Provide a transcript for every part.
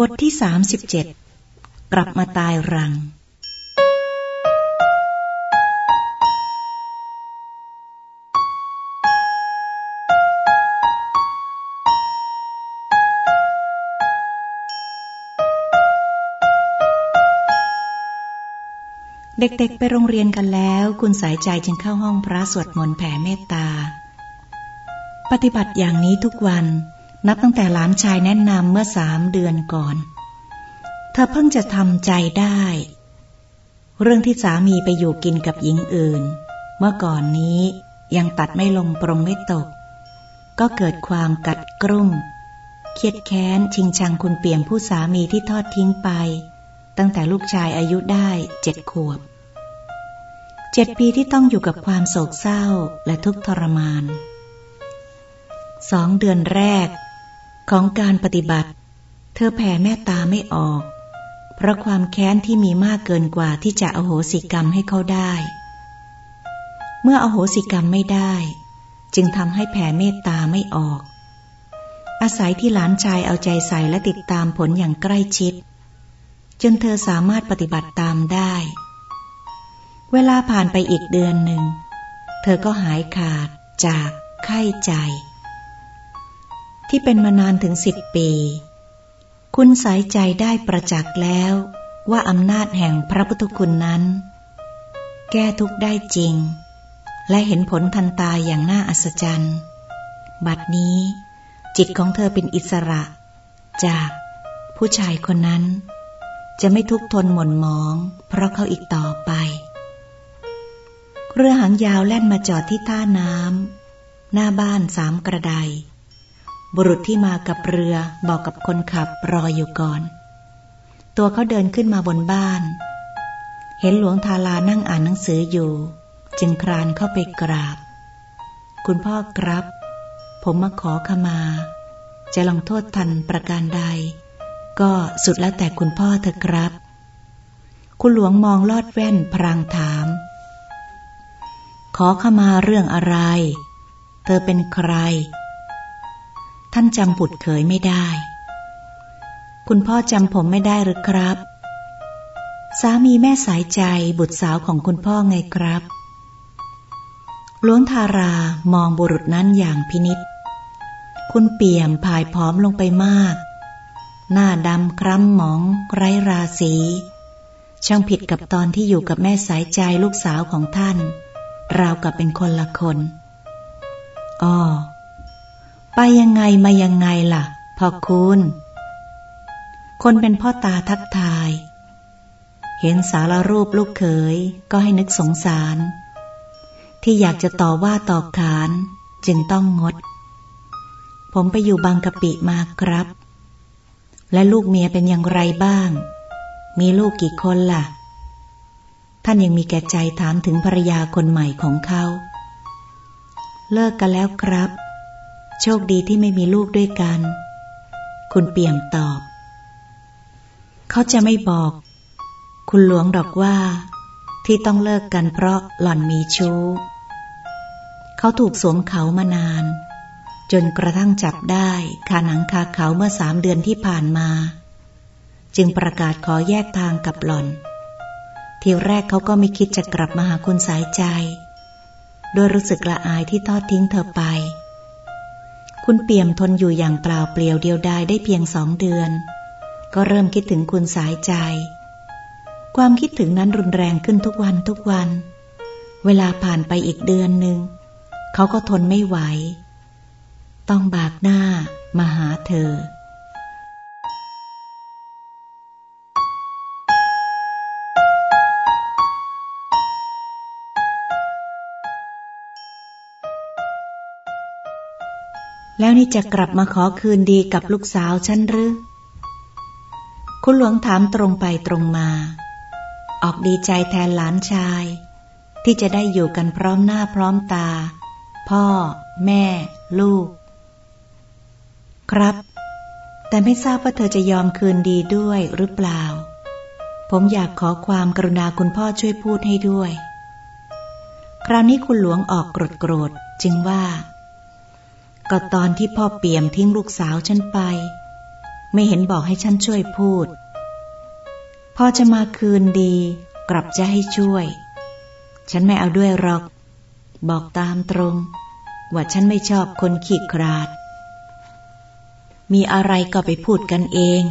บทที่ 37 กลับมาตายรัง เด็กๆไปโรงเรียนกันแล้ว คุณสายใจจึงเข้าห้องพระสวดมนต์แผ่เมตตา ปฏิบัติอย่างนี้ทุกวัน นับตั้งแต่หลานชายแนะนำเมื่อสามเดือนก่อน เธอเพิ่งจะทำใจได้ เรื่องที่สามีไปอยู่กินกับหญิงอื่น เมื่อก่อนนี้ยังตัดไม่ลงปรงไม่ตก ก็เกิดความกัดกรุ่ม เครียดแค้นชิงชังคุณเปี่ยมผู้สามีที่ทอดทิ้งไป ตั้งแต่ลูกชายอายุได้เจ็ดขวบเจ็ดปีที่ต้องอยู่กับความโศกเศร้าและทุกข์ทรมานสองเดือนแรก ของการปฏิบัติ เธอแผ่แม่ตาไม่ออก เพราะความแค้นที่มีมากเกินกว่าที่จะอโหสิกรรมให้เขาได้ เมื่ออโหสิกรรมไม่ได้ จึงทำให้แผ่เมตตาไม่ออก อาศัยที่หลานชายเอาใจใส่และติดตามผลอย่างใกล้ชิด จนเธอสามารถปฏิบัติตามได้ เวลาผ่านไปอีกเดือนหนึ่ง เธอก็หายขาดจากไข้ใจ ที่เป็นมานานถึงสิบปี คุณสายใจได้ประจักษ์แล้วว่าอำนาจแห่งพระพุทธคุณนั้น แก้ทุกได้จริง และเห็นผลทันตาอย่างน่าอัศจรรย์ บัดนี้ จิตของเธอเป็นอิสระ จากผู้ชายคนนั้น จะไม่ทุกทนหม่นมอง เพราะเขาอีกต่อไป เรือหางยาวแล่นมาจอดที่ท่าน้ำหน้าบ้านสามกระได บุรุษที่มากับเรือบอกกับคนขับรออยู่ก่อน ตัวเขาเดินขึ้นมาบนบ้าน เห็นหลวงทารานั่งอ่านหนังสืออยู่ จึงครานเข้าไปกราบ คุณพ่อครับ ผมมาขอขมา จะลงโทษทันประการใด ก็สุดแล้วแต่คุณพ่อเถอะครับ คุณหลวงมองลอดแว่นพรางถาม ขอขมาเรื่องอะไร เธอเป็นใคร ท่านจำบุตรเขยไม่ได้ คุณพ่อจำผมไม่ได้หรือครับ สามีแม่สายใจบุตรสาวของคุณพ่อไงครับหลวงทารามองบุรุษนั้นอย่างพินิษคุณเปี่ยมผายผอมลงไปมาก หน้าดำคล้ำหมองไร้ราศีช่างผิดกับตอนที่อยู่กับแม่สายใจลูกสาวของท่าน ราวกับเป็นคนละคนอ๋อ ไปยังไงมายังไงล่ะพ่อคุณ คนเป็นพ่อตาทักทาย เห็นสารรูปลูกเขยก็ให้นึกสงสาร ที่อยากจะต่อว่าต่อขานจึงต้องงด ผมไปอยู่บางกะปิมาครับ และลูกเมียเป็นอย่างไรบ้าง มีลูกกี่คนล่ะ ท่านยังมีแก่ใจถามถึงภรรยาคนใหม่ของเขา เลิกกันแล้วครับ โชคดีที่ไม่มีลูกด้วยกัน คุณเปี่ยมตอบ เขาจะไม่บอก คุณหลวงดอกว่า ที่ต้องเลิกกันเพราะหล่อนมีชู้ เขาถูกสวมเขามานาน จนกระทั่งจับได้คาหนังคาเขาเมื่อสามเดือนที่ผ่านมา จึงประกาศขอแยกทางกับหล่อน ทีแรกเขาก็ไม่คิดจะกลับมาหาคุณสายใจโดยรู้สึกละอายที่ทอดทิ้งเธอไป คุณเปี่ยมทนอยู่อย่างเปล่าเปลี่ยวเดียวดายได้เพียงสองเดือน ก็เริ่มคิดถึงคุณสายใจ ความคิดถึงนั้นรุนแรงขึ้นทุกวันทุกวัน เวลาผ่านไปอีกเดือนหนึ่งเขาก็ทนไม่ไหว ต้องบากหน้ามาหาเธอ แล้วนี่จะกลับมาขอคืนดีกับลูกสาวฉันหรือ คุณหลวงถามตรงไปตรงมา ออกดีใจแทนหลานชาย ที่จะได้อยู่กันพร้อมหน้าพร้อมตา พ่อ แม่ ลูก ครับ แต่ไม่ทราบว่าเธอจะยอมคืนดีด้วยหรือเปล่า ผมอยากขอความกรุณาคุณพ่อช่วยพูดให้ด้วย คราวนี้คุณหลวงออกโกรธโกรธจึงว่า ก็ตอนที่พ่อเปี่ยมทิ้งลูกสาวฉันไป ไม่เห็นบอกให้ฉันช่วยพูด พอจะมาคืนดี กลับจะให้ช่วย ฉันไม่เอาด้วยหรอก บอกตามตรง ว่าฉันไม่ชอบคนขีดคราด มีอะไรก็ไปพูดกันเอง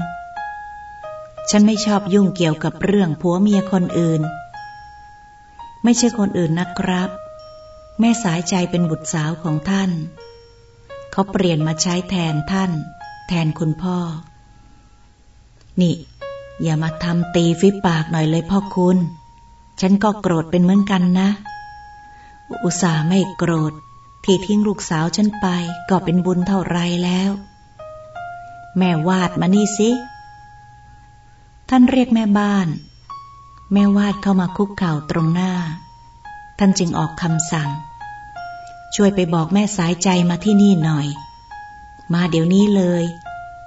ฉันไม่ชอบยุ่งเกี่ยวกับเรื่องผัวเมียคนอื่น ไม่ใช่คนอื่นนะครับ แม่สายใจเป็นบุตรสาวของท่าน เขาเปลี่ยนมาใช้แทนท่าน แทนคุณพ่อ นี่ อย่ามาทำตีฟิปากหน่อยเลยพ่อคุณ ฉันก็โกรธเป็นเหมือนกันนะ อุตส่าห์ไม่โกรธ ที่ทิ้งลูกสาวฉันไปก็เป็นบุญเท่าไรแล้ว แม่วาดมานี่สิ ท่านเรียกแม่บ้าน แม่วาดเข้ามาคุกเข่าตรงหน้า ท่านจึงออกคำสั่ง ช่วยไปบอกแม่สายใจมาที่นี่หน่อย มาเดี๋ยวนี้เลย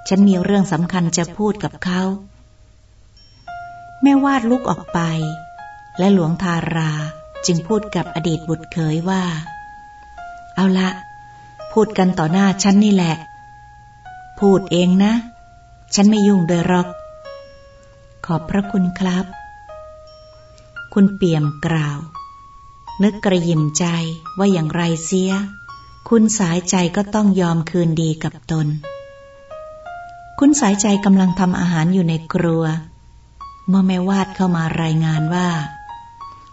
ฉันมีเรื่องสำคัญจะพูดกับเขา แม่วาดลุกออกไป และหลวงทาราจึงพูดกับอดีตบุตรเขยว่า เอาละ พูดกันต่อหน้าฉันนี่แหละ พูดเองนะ ฉันไม่ยุ่งโดยรอก ขอบพระคุณครับ คุณเปี่ยมกล่าว นึกกระยิมใจว่าอย่างไรเสีย คุณสายใจก็ต้องยอมคืนดีกับตน คุณสายใจกำลังทำอาหารอยู่ในครัว เมื่อแม่วาดเข้ามารายงานว่า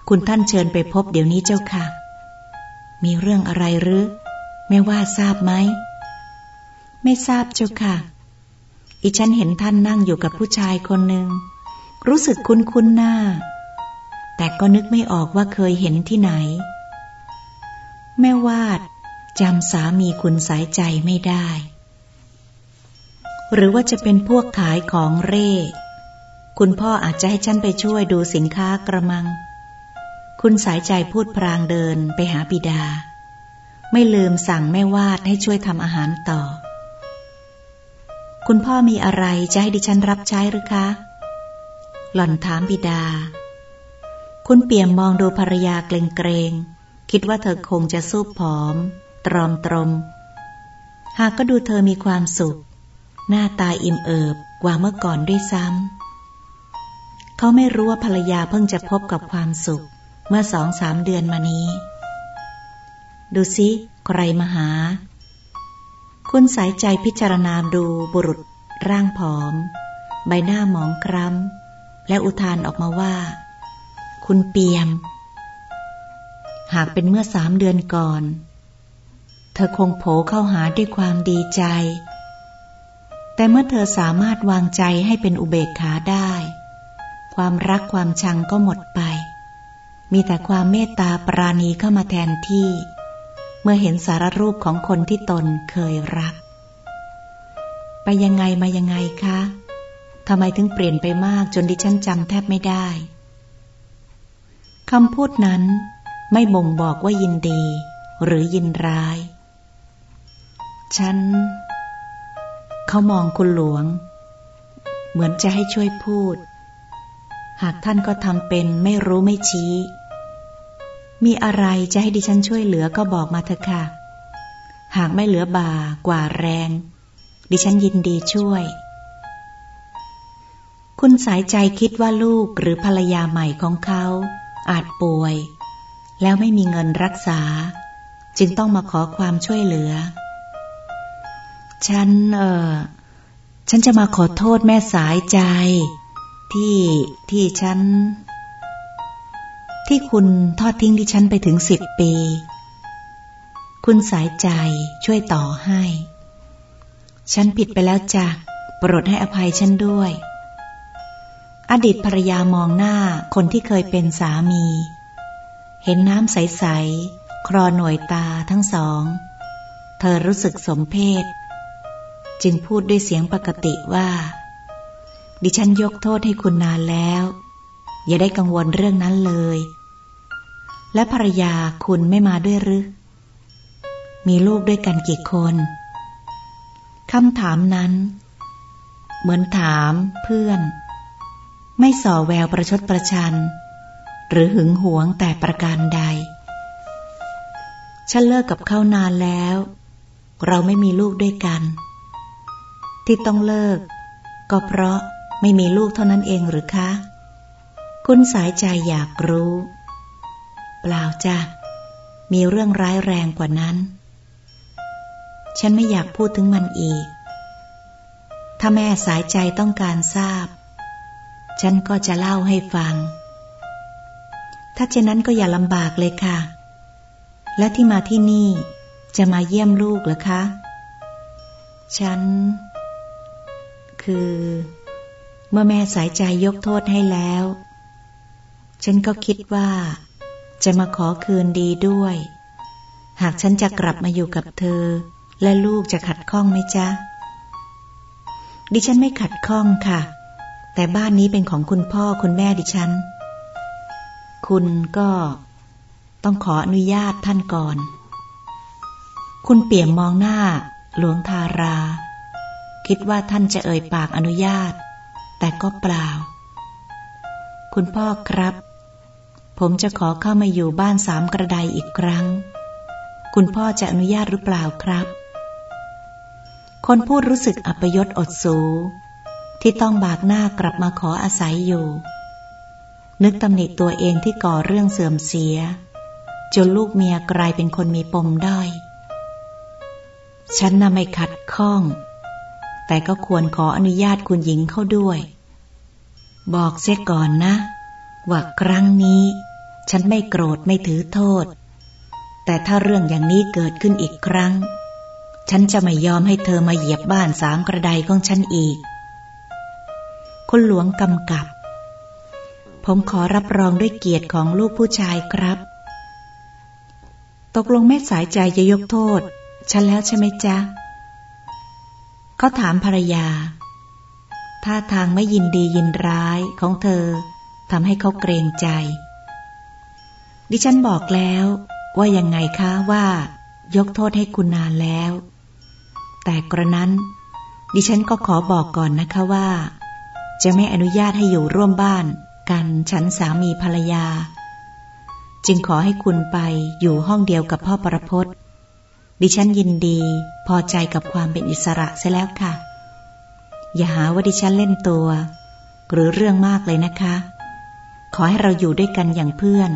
คุณท่านเชิญไปพบเดี๋ยวนี้เจ้าค่ะ มีเรื่องอะไรหรือแม่วาดทราบไหม ไม่ทราบเจ้าค่ะ อีฉันเห็นท่านนั่งอยู่กับผู้ชายคนหนึ่งรู้สึกคุ้นคุ้นหน้า แต่ก็นึกไม่ออกว่าเคยเห็นที่ไหน แม่วาดจำสามีคุณสายใจไม่ได้ หรือว่าจะเป็นพวกขายของเร่ คุณพ่ออาจจะให้ฉันไปช่วยดูสินค้ากระมัง คุณสายใจพูดพรางเดินไปหาบิดา ไม่ลืมสั่งแม่วาดให้ช่วยทำอาหารต่อ คุณพ่อมีอะไรจะให้ดิฉันรับใช้หรือคะ หล่อนถามบิดา คุณเปี่ยมมองดูภรรยาเกรงๆ คิดว่าเธอคงจะสู้ผอม ตรอมตรม หากก็ดูเธอมีความสุข หน้าตาอิ่มเอิบกว่าเมื่อก่อนด้วยซ้ำ เขาไม่รู้ว่าภรรยาเพิ่งจะพบกับความสุข เมื่อสองสามเดือนมานี้ ดูสิใครมาหา คุณสายใจพิจารณาดูบุรุษร่างผอม ใบหน้าหมองคล้ำและอุทานออกมาว่า คุณเปียม หากเป็นเมื่อสามเดือนก่อน เธอคงโผเข้าหาด้วยความดีใจ แต่เมื่อเธอสามารถวางใจให้เป็นอุเบกขาได้ ความรักความชังก็หมดไป มีแต่ความเมตตาปราณีเข้ามาแทนที่ เมื่อเห็นสารรูปของคนที่ตนเคยรัก ไปยังไงมายังไงคะทำไมถึงเปลี่ยนไปมากจนดิฉันจำแทบไม่ได้ คำพูดนั้นไม่บ่งบอกว่ายินดี หรือยินร้าย ฉัน เขามองคุณหลวง เหมือนจะให้ช่วยพูด หากท่านก็ทำเป็นไม่รู้ไม่ชี้ มีอะไรจะให้ดิฉันช่วยเหลือก็บอกมาเถอะค่ะ หากไม่เหลือบ่ากว่าแรง ดิฉันยินดีช่วยคุณสายใจคิดว่าลูกหรือภรรยาใหม่ของเขา อาจป่วย แล้วไม่มีเงินรักษา จึงต้องมาขอความช่วยเหลือ ฉันเออฉันจะมาขอโทษแม่สายใจ ที่ที่ฉัน ที่คุณทอดทิ้งดิฉันไปถึงสิบปี คุณสายใจช่วยต่อให้ ฉันผิดไปแล้วจ้ะโปรดให้อภัยฉันด้วย อดีตภรรยามองหน้าคนที่เคยเป็นสามี เห็นน้ำใส ๆ คลอหน่วยตาทั้งสอง เธอรู้สึกสมเพศ จึงพูดด้วยเสียงปกติว่า ดิฉันยกโทษให้คุณนานแล้ว อย่าได้กังวลเรื่องนั้นเลย และภรรยาคุณไม่มาด้วยหรือ มีลูกด้วยกันกี่คนคำถามนั้น เหมือนถามเพื่อน ไม่ส่อแววประชดประชัน หรือหึงหวงแต่ประการใด ฉันเลิกกับเขานานแล้ว เราไม่มีลูกด้วยกัน ที่ต้องเลิก ก็เพราะไม่มีลูกเท่านั้นเองหรือคะ คุณสายใจอยากรู้ เปล่าจ้ะ มีเรื่องร้ายแรงกว่านั้น ฉันไม่อยากพูดถึงมันอีก ถ้าแม่สายใจต้องการทราบ ฉันก็จะเล่าให้ฟัง ถ้าเช่นนั้นก็อย่าลำบากเลยค่ะ และที่มาที่นี่จะมาเยี่ยมลูกหรือคะ ฉัน คือ เมื่อแม่สายใจยกโทษให้แล้ว ฉันก็คิดว่า จะมาขอคืนดีด้วย หากฉันจะกลับมาอยู่กับเธอ และลูกจะขัดข้องไหมจ๊ะ ดิฉันไม่ขัดข้องค่ะ แต่บ้านนี้เป็นของคุณพ่อคุณแม่ดิฉัน คุณก็ต้องขออนุญาตท่านก่อน คุณเปี่ยมมองหน้า หลวงทารา คิดว่าท่านจะเอ่ยปากอนุญาต แต่ก็เปล่า คุณพ่อครับ ผมจะขอเข้ามาอยู่บ้านสามกระไดอีกครั้ง คุณพ่อจะอนุญาตหรือเปล่าครับ คนพูดรู้สึกอัปยศอดสู ที่ต้องบากหน้ากลับมาขออาศัยอยู่ นึกตำหนิตัวเองที่ก่อเรื่องเสื่อมเสีย จนลูกเมียกลายเป็นคนมีปมด้อย ฉันน่ะไม่ขัดข้อง แต่ก็ควรขออนุญาตคุณหญิงเข้าด้วย บอกเสียก่อนนะ ว่าครั้งนี้ ฉันไม่โกรธไม่ถือโทษ แต่ถ้าเรื่องอย่างนี้เกิดขึ้นอีกครั้ง ฉันจะไม่ยอมให้เธอมาเหยียบบ้านสามกระไดของฉันอีก คุณหลวงกำกับ ผมขอรับรองด้วยเกียรติของลูกผู้ชายครับ ตกลงแม่สายใจจะยกโทษ ฉันแล้วใช่ไหมจ๊ะ เขาถามภรรยา ท่าทางไม่ยินดียินร้ายของเธอทำให้เขาเกรงใจ ดิฉันบอกแล้วว่ายังไงคะว่า ยกโทษให้คุณนานแล้ว แต่กระนั้น ดิฉันก็ขอบอกก่อนนะคะว่า จะไม่อนุญาตให้อยู่ร่วมบ้านกันฉันสามีภรรยา จึงขอให้คุณไปอยู่ห้องเดียวกับพ่อประพศดิฉันยินดีพอใจกับความเป็นอิสระเสียแล้วค่ะ อย่าหาว่าดิฉันเล่นตัว หรือเรื่องมากเลยนะคะ ขอให้เราอยู่ด้วยกันอย่างเพื่อน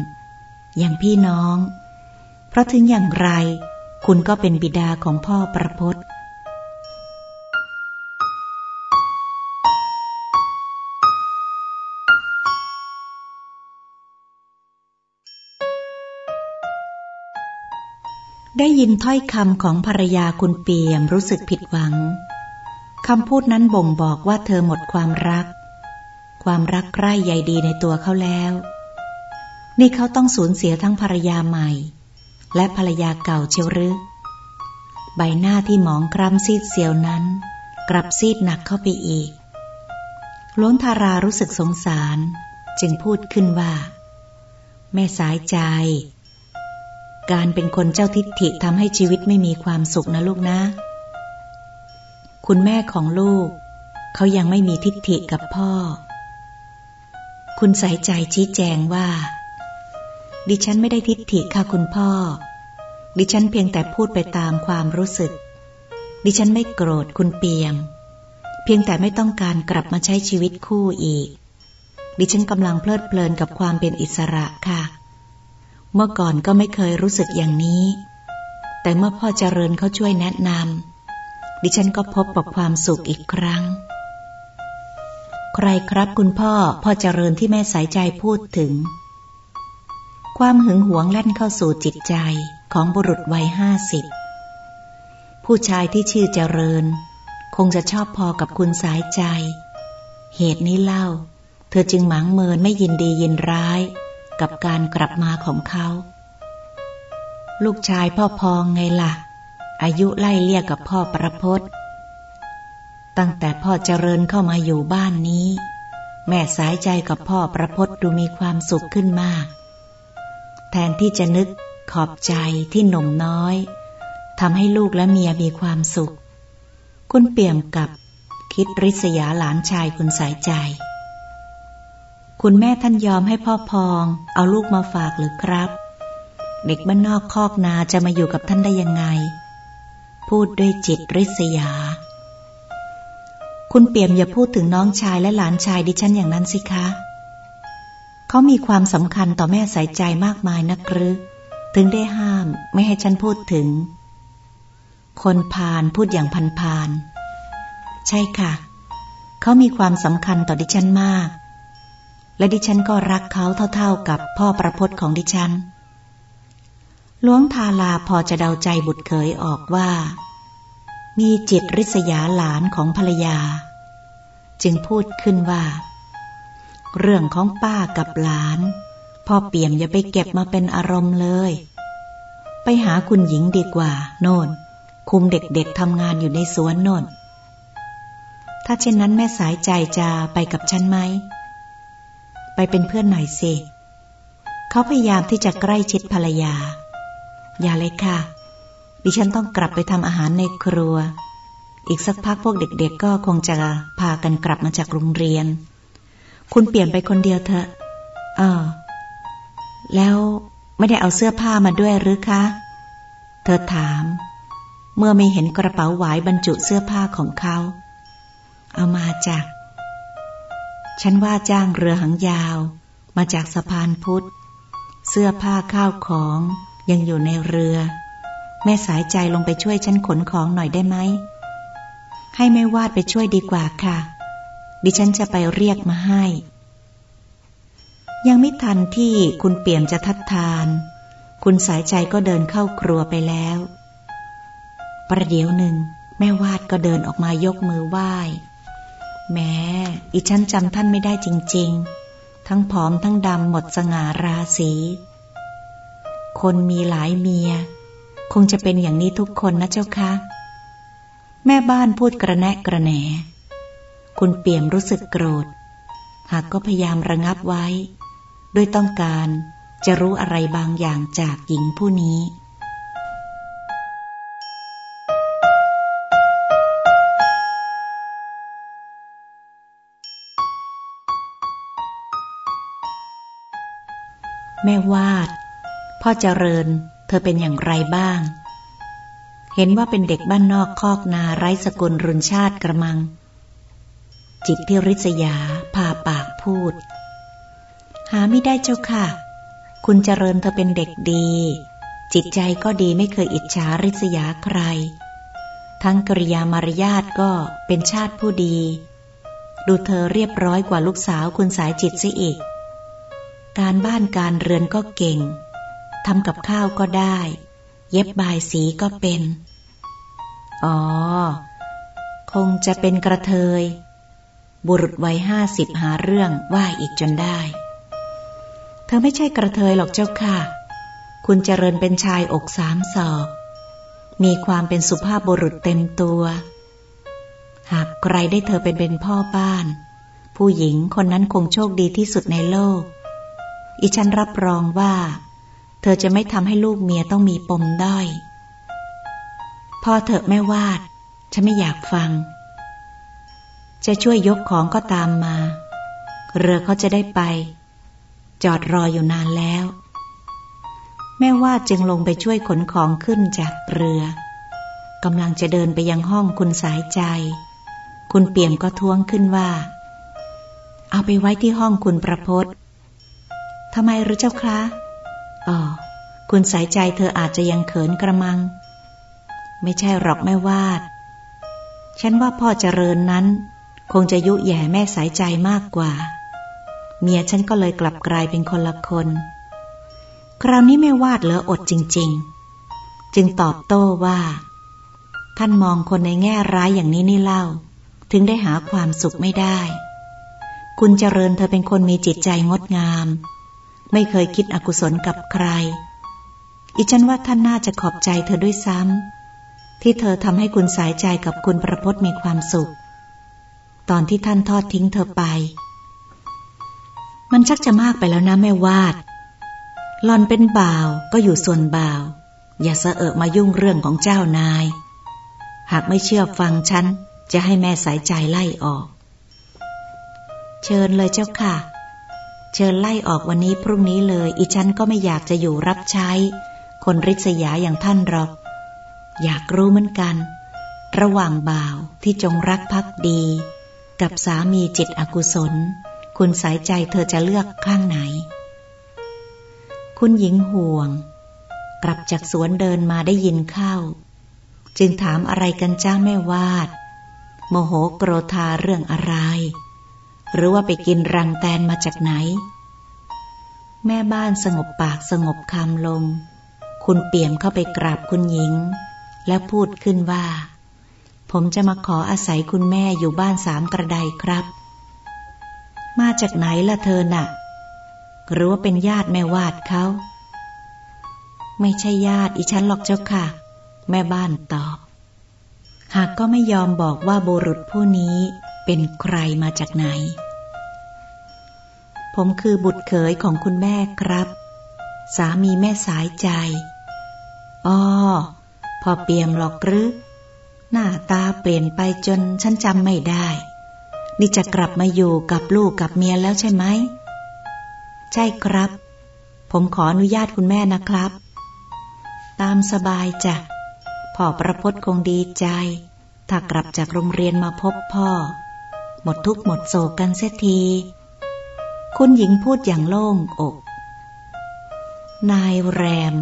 อย่างพี่น้อง เพราะถึงอย่างไร คุณก็เป็นบิดาของพ่อประพศ ได้ยินถ้อยคำของภรรยาคุณเปียมรู้สึกผิดหวังคำพูดนั้นบ่งบอกว่าเธอหมดความรัก ความรักใกล้ใยดีในตัวเขาแล้ว นี่เขาต้องสูญเสียทั้งภรรยาใหม่ และภรรยาเก่าเชียวหรือใบหน้าที่หมองคล้ำซีดเซียวนั้น กลับซีดหนักเข้าไปอีก ล้นทารารู้สึกสงสาร จึงพูดขึ้นว่า แม่สายใจ การเป็นคนเจ้าทิฏฐิทำให้ชีวิตไม่มีความสุขนะลูกนะ คุณแม่ของลูก เขายังไม่มีทิฏฐิกับพ่อ คุณใส่ใจชี้แจงว่า ดิฉันไม่ได้ทิฏฐิค่ะคุณพ่อ ดิฉันเพียงแต่พูดไปตามความรู้สึก ดิฉันไม่โกรธคุณเปียม เพียงแต่ไม่ต้องการกลับมาใช้ชีวิตคู่อีก ดิฉันกำลังเพลิดเพลินกับความเป็นอิสระค่ะ เมื่อก่อนก็ไม่เคยรู้สึกอย่างนี้ แต่เมื่อพ่อเจริญเขาช่วยแนะนำดิฉันก็พบกับความสุขอีกครั้ง ใครครับคุณพ่อพ่อเจริญที่แม่สายใจพูดถึง ความหึงหวงแล่นเข้าสู่จิตใจของบุรุษวัยห้าสิบผู้ชายที่ชื่อเจริญ คงจะชอบพอกับคุณสายใจ เหตุนี้เล่า เธอจึงหมางเมินไม่ยินดียินร้าย กับการกลับมาของเขา ลูกชายพ่อพองไงละ่ะ อายุไล่เลี่ยกับพ่อประพศตั้งแต่พ่อเจริญเข้ามาอยู่บ้านนี้ แม่สายใจกับพ่อประพศดูมีความสุขขึ้นมาก แทนที่จะนึกขอบใจที่หนุ่มน้อยทำให้ลูกและเมียมีความสุข คุณเปี่ยมกับคิดริษยาหลานชายคุณสายใจ คุณแม่ท่านยอมให้พ่อพอง เอาลูกมาฝากหรือครับ เด็กบ้านนอกคอกนาจะมาอยู่กับท่านได้ยังไง พูดด้วยจิตริษยา คุณเปี่ยมอย่าพูดถึงน้องชายและหลานชายดิฉันอย่างนั้นสิคะ เขามีความสำคัญต่อแม่สายใจมากมายนักหรือถึงได้ห้ามไม่ให้ฉันพูดถึง คนพาลพูดอย่างพันพาน ใช่ค่ะ เขามีความสำคัญต่อดิฉันมาก และดิฉันก็รักเขาเท่าๆกับพ่อประพจน์ของดิฉันหลวงทาลาพอจะเดาใจบุตรเขยออกว่า มีจิตริษยาหลานของภรรยา จึงพูดขึ้นว่า เรื่องของป้ากับหลาน พ่อเปี่ยมอย่าไปเก็บมาเป็นอารมณ์เลย ไปหาคุณหญิงดีกว่า โน่น คุมเด็กๆทำงานอยู่ในสวนโน่น ถ้าเช่นนั้นแม่สายใจจะไปกับฉันไหม ไปเป็นเพื่อนหน่อยสิ เขาพยายามที่จะใกล้ชิดภรรยา อย่าเลยค่ะ ดิฉันต้องกลับไปทำอาหารในครัว อีกสักพักพวกเด็กๆก็คงจะพากันกลับมาจากโรงเรียน คุณเปลี่ยนไปคนเดียวเถอะเออแล้วไม่ได้เอาเสื้อผ้ามาด้วยหรือคะ เธอถาม เมื่อไม่เห็นกระเป๋าหวายบรรจุเสื้อผ้าของเขา เอามาจาก ฉันว่าจ้างเรือหางยาว มาจากสะพานพุทธ เสื้อผ้าข้าวของยังอยู่ในเรือ แม่สายใจลงไปช่วยฉันขนของหน่อยได้ไหม ให้แม่วาดไปช่วยดีกว่าค่ะ ดิฉันจะไปเรียกมาให้ ยังไม่ทันที่คุณเปี่ยมจะทัดทาน คุณสายใจก็เดินเข้าครัวไปแล้ว ประเดี๋ยวหนึ่งแม่วาดก็เดินออกมายกมือไหว้ แม้อีฉันจำท่านไม่ได้จริง ๆ ทั้งผอมทั้งดำหมดสง่าราศีคนมีหลายเมีย คงจะเป็นอย่างนี้ทุกคนนะเจ้าคะแม่บ้านพูดกระแนะกระแหน คุณเปี่ยมรู้สึกโกรธ หากก็พยายามระงับไว้ ด้วยต้องการจะรู้อะไรบางอย่างจากหญิงผู้นี้ แม่วาด พ่อเจริญ เธอเป็นอย่างไรบ้าง เห็นว่าเป็นเด็กบ้านนอกคอกนาไร้สกุลรุนชาติกระมัง จิตพิริษยาพาปากพูด หาไม่ได้เจ้าค่ะ คุณเจริญเธอเป็นเด็กดี จิตใจก็ดีไม่เคยอิจฉาริษยาใคร ทั้งกริยามารยาทก็เป็นชาติผู้ดี ดูเธอเรียบร้อยกว่าลูกสาวคุณสายจิตซิอีก การบ้านการเรือนก็เก่ง ทำกับข้าวก็ได้ เย็บบายสีก็เป็น อ๋อ คงจะเป็นกระเทย บุรุษวัยห้าสิบหาเรื่องว่าอีกจนได้ เธอไม่ใช่กระเทยหรอกเจ้าค่ะ คุณเจริญเป็นชายอกสามศอก มีความเป็นสุภาพบุรุษเต็มตัว หากใครได้เธอเป็นเป็นพ่อบ้าน ผู้หญิงคนนั้นคงโชคดีที่สุดในโลก อีฉันรับรองว่า เธอจะไม่ทำให้ลูกเมียต้องมีปมด้อยพอเถอะแม่วาด ฉันไม่อยากฟัง จะช่วยยกของก็ตามมา เรือเขาจะได้ไป จอดรออยู่นานแล้ว แม่วาดจึงลงไปช่วยขนของขึ้นจากเรือกำลังจะเดินไปยังห้องคุณสายใจ คุณเปี่ยมก็ท้วงขึ้นว่า เอาไปไว้ที่ห้องคุณประพศ ทำไมหรือเจ้าคะอ๋อคุณสายใจเธออาจจะยังเขินกระมัง ไม่ใช่หรอกแม่วาด ฉันว่าพ่อเจริญนั้น คงจะยุแย่แม่สายใจมากกว่า เมียฉันก็เลยกลับกลายเป็นคนละคน คราวนี้แม่วาดเหลืออดจริง ๆ จึงตอบโต้ว่า ท่านมองคนในแง่ร้ายอย่างนี้นี่เล่า ถึงได้หาความสุขไม่ได้ คุณเจริญเธอเป็นคนมีจิตใจงดงาม ไม่เคยคิดอกุศลกับใคร อีฉันว่าท่านน่าจะขอบใจเธอด้วยซ้ำที่เธอทำให้คุณสายใจกับคุณประพจน์มีความสุข ตอนที่ท่านทอดทิ้งเธอไป มันชักจะมากไปแล้วนะแม่วาดหลอนเป็นบ่าวก็อยู่ส่วนบ่าว อย่าเสอะมายุ่งเรื่องของเจ้านาย หากไม่เชื่อฟังฉันจะให้แม่สายใจไล่ออก เชิญเลยเจ้าค่ะ เชิญไล่ออกวันนี้พรุ่งนี้เลย อีฉันก็ไม่อยากจะอยู่รับใช้ คนริษยาอย่างท่านหรอก อยากรู้เหมือนกัน ระหว่างบ่าวที่จงรักภักดี กับสามีจิตอกุศล คุณสายใจเธอจะเลือกข้างไหน คุณหญิงห่วง กลับจากสวนเดินมาได้ยินเข้า จึงถามอะไรกันจ้าแม่วาด โมโหโกรธาเรื่องอะไร หรือว่าไปกินรังแตนมาจากไหน แม่บ้านสงบปากสงบคำลง คุณเปี่ยมเข้าไปกราบคุณหญิง แล้วพูดขึ้นว่า ผมจะมาขออาศัยคุณแม่อยู่บ้านสามกระไดครับ มาจากไหนล่ะเธอนะ่ะ หรือว่าเป็นญาติแม่วาดเขาไม่ใช่ญาติอีฉันหรอกเจ้าค่ะ แม่บ้านตอบ หากก็ไม่ยอมบอกว่าบุรุษผู้นี้ เป็นใครมาจากไหน ผมคือบุตรเขยของคุณแม่ครับ สามีแม่สายใจอ๋อพอเปียมหรอกหรือหน้าตาเปลี่ยนไปจนฉันจำไม่ได้ นี่จะกลับมาอยู่กับลูกกับเมียแล้วใช่ไหม ใช่ครับ ผมขออนุญาตคุณแม่นะครับ ตามสบายจ้ะพ่อประพศคงดีใจ ถ้ากลับจากโรงเรียนมาพบพ่อ หมดทุกข์หมดโศกกันเสียที คุณหญิงพูดอย่างโล่งอก นายแรม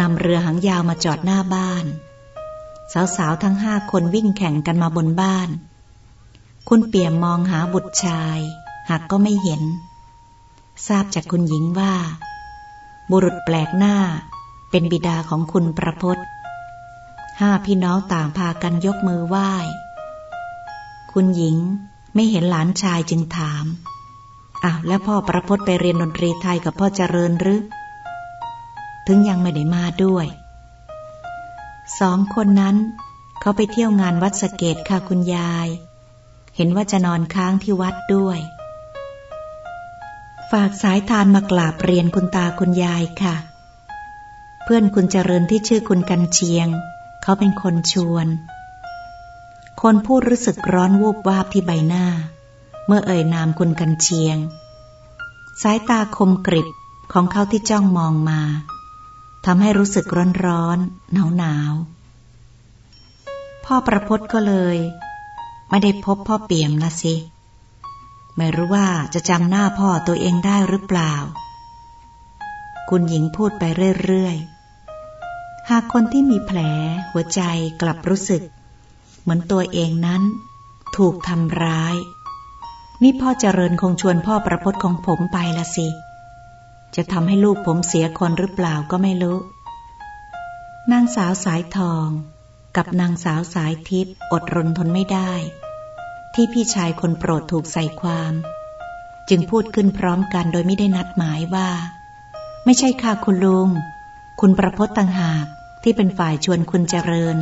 นำเรือหางยาวมาจอดหน้าบ้าน สาวๆทั้งห้าคนวิ่งแข่งกันมาบนบ้าน คุณเปี่ยมมองหาบุตรชาย หากก็ไม่เห็น ทราบจากคุณหญิงว่า บุรุษแปลกหน้าเป็นบิดาของคุณประพศห้าพี่น้องต่างพากันยกมือไหว้ คุณหญิง ไม่เห็นหลานชายจึงถาม อ้าวแล้วพ่อประพศไปเรียนดนตรีไทยกับพ่อเจริญหรือ ถึงยังไม่ได้มาด้วย สองคนนั้น เขาไปเที่ยวงานวัดสเกตค่ะคุณยาย เห็นว่าจะนอนค้างที่วัดด้วย ฝากสายทานมากราบเรียนคุณตาคุณยายค่ะ เพื่อนคุณเจริญที่ชื่อคุณกันเชียง เขาเป็นคนชวน คนพูดรู้สึกร้อนวูบวาบที่ใบหน้า เมื่อเอ่ยนามคุณกันเชียง สายตาคมกริบของเขาที่จ้องมองมาทำให้รู้สึกร้อนร้อนหนาวหนาวพ่อประพศก็เลย ไม่ได้พบพ่อเปี่ยมละสิ ไม่รู้ว่าจะจำหน้าพ่อตัวเองได้หรือเปล่า คุณหญิงพูดไปเรื่อยๆหากคนที่มีแผลหัวใจกลับรู้สึก เหมือนตัวเองนั้น ถูกทำร้าย นี่พ่อเจริญคงชวนพ่อประพศของผมไปละสิ จะทำให้ลูกผมเสียคนหรือเปล่าก็ไม่รู้ นางสาวสายทอง กับนางสาวสายทิพย์อดรนทนไม่ได้ ที่พี่ชายคนโปรดถูกใส่ความ จึงพูดขึ้นพร้อมกันโดยไม่ได้นัดหมายว่า ไม่ใช่ค่ะคุณลุง คุณประพศต่างหากที่เป็นฝ่ายชวนคุณเจริญ